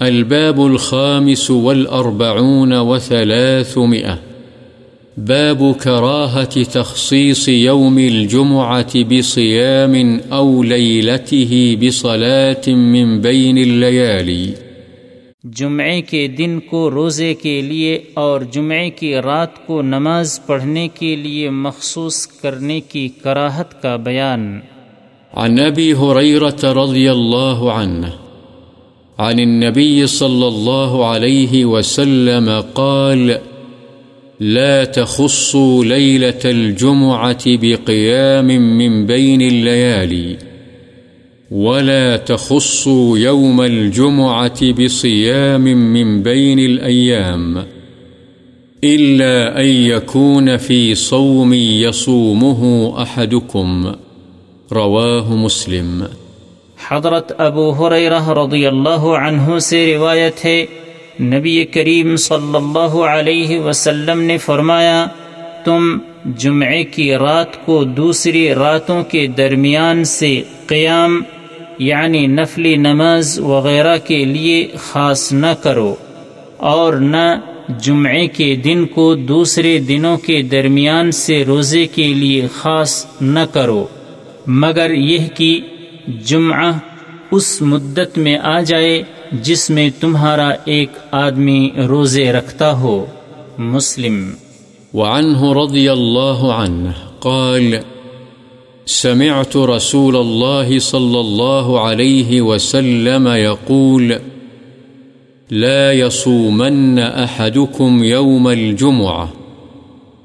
الباب الخامس والأربعون وثلاثمئة باب كراهة تخصيص يوم الجمعة بصيام أو ليلته بصلاة من بين الليالي. جمعے کے دن کو روزے کے لیے اور جمعے کی رات کو نماز پڑھنے کے لیے مخصوص کرنے کی کراہت کا بیان. عن أبي هريرة رضي الله عنه. عن النبي صلى الله عليه وسلم قال، لا تخصوا ليلة الجمعة بقيام من بين الليالي، ولا تخصوا يوم الجمعة بصيام من بين الأيام، إلا أن يكون في صوم يصومه أحدكم، رواه مسلم. حضرت ابو حریرہ رضی اللہ عنہ سے روایت ہے، نبی کریم صلی اللہ علیہ وسلم نے فرمایا، تم جمعے کی رات کو دوسری راتوں کے درمیان سے قیام یعنی نفلی نماز وغیرہ کے لیے خاص نہ کرو، اور نہ جمعے کے دن کو دوسرے دنوں کے درمیان سے روزے کے لیے خاص نہ کرو۔ مگر یہ کہ جمعہ اس مدت میں آ جائے جس میں تمہارا ایک آدمی روزے رکھتا ہو، مسلم۔ وعنه رضي الله عنه قال، سمعت رسول الله صلى الله عليه وسلم يقول لا يصومن أحدكم يوم الجمعة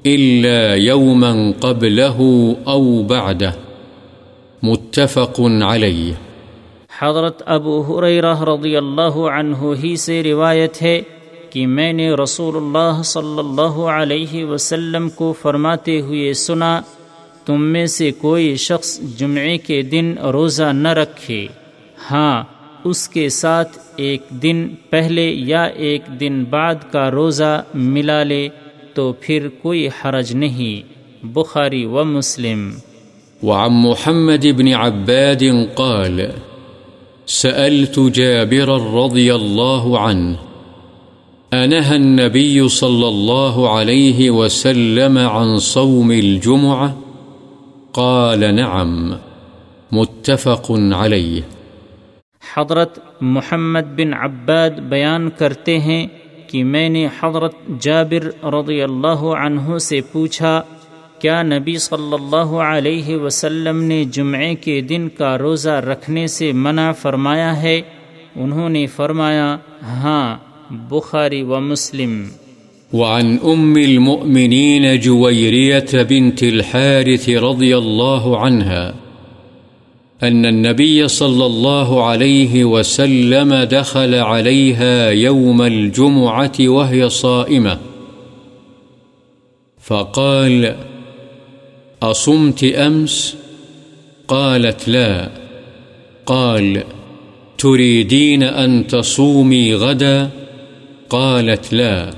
إلا يوما قبله أو بعده متفق عليه حضرت ابو حریرہ رضی اللہ عنہ ہی سے روایت ہے کہ میں نے رسول اللہ صلی اللہ علیہ وسلم کو فرماتے ہوئے سنا، تم میں سے کوئی شخص جمعے کے دن روزہ نہ رکھے۔ ہاں اس کے ساتھ ایک دن پہلے یا ایک دن بعد کا روزہ ملا لے تو پھر کوئی حرج نہیں۔ بخاری و مسلم۔ وعن محمد بن عباد قال، سألت جابر رضي الله عنه، أنهى النبي صلى الله عليه وسلم عن صوم الجمعة؟ قال، نعم، متفق عليه. حضرت محمد بن عباد بیان کرتے ہیں کہ میں نے حضرت جابر رضی اللہ عنہ سے پوچھا کیا نبی صلی اللہ علیہ وسلم نے جمعے کے دن کا روزہ رکھنے سے منع فرمایا ہے؟ انہوں نے فرمایا ہاں بخاری و مسلم۔ وعن أم المؤمنين جويرية بنت الحارث رضي الله عنها أن النبي صلى الله عليه وسلم دخل عليها يوم الجمعة وهي صائمة، فقال أصمت أمس؟ قالت لا قال، تريدين أن تصومي غدا؟ قالت لا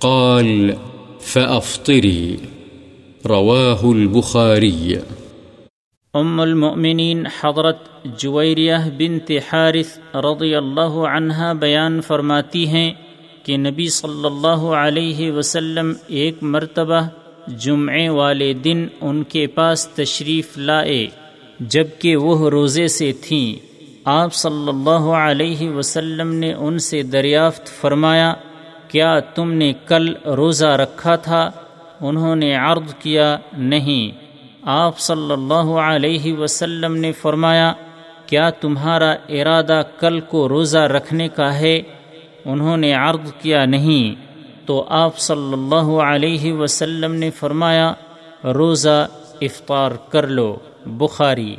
قال، فأفطري رواه البخاري ام المؤمنین حضرت جویریہ بنت حارث رضی اللہ عنہ بیان فرماتی ہیں کہ نبی صلی اللہ علیہ وسلم ایک مرتبہ جمعے والے دن ان کے پاس تشریف لائے، جبکہ وہ روزے سے تھیں۔ آپ صلی اللہ علیہ وسلم نے ان سے دریافت فرمایا، کیا تم نے کل روزہ رکھا تھا؟ انہوں نے عرض کیا، نہیں۔ آپ صلی اللہ علیہ وسلم نے فرمایا، کیا تمہارا ارادہ کل کو روزہ رکھنے کا ہے؟ انہوں نے عرض کیا، نہیں۔ تو آپ صلی اللہ علیہ وسلم نے فرمایا روزہ افطار کر لو بخاری۔